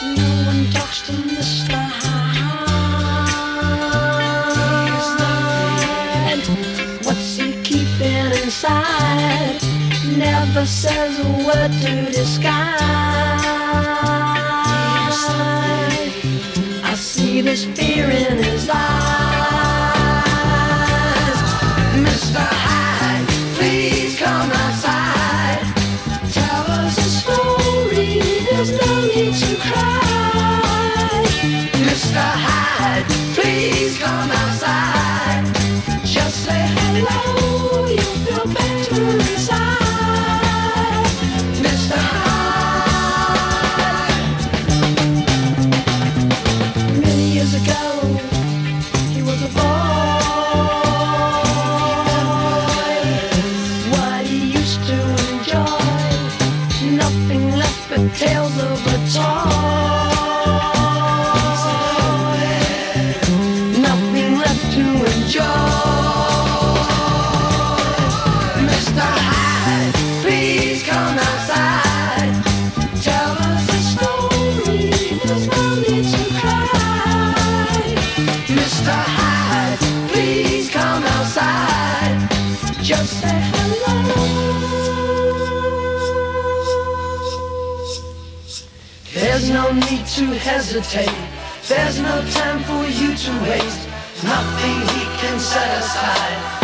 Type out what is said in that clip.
to Mr. Hyde. What's he keeping inside? Never says a word to disguise. I see this fear in his eyes. Cry. Mr. Hyde, please come outside. Just say hello, tales of a toy. Nothing left to enjoy. No need to hesitate. There's no time for you to waste. Nothing he can set aside.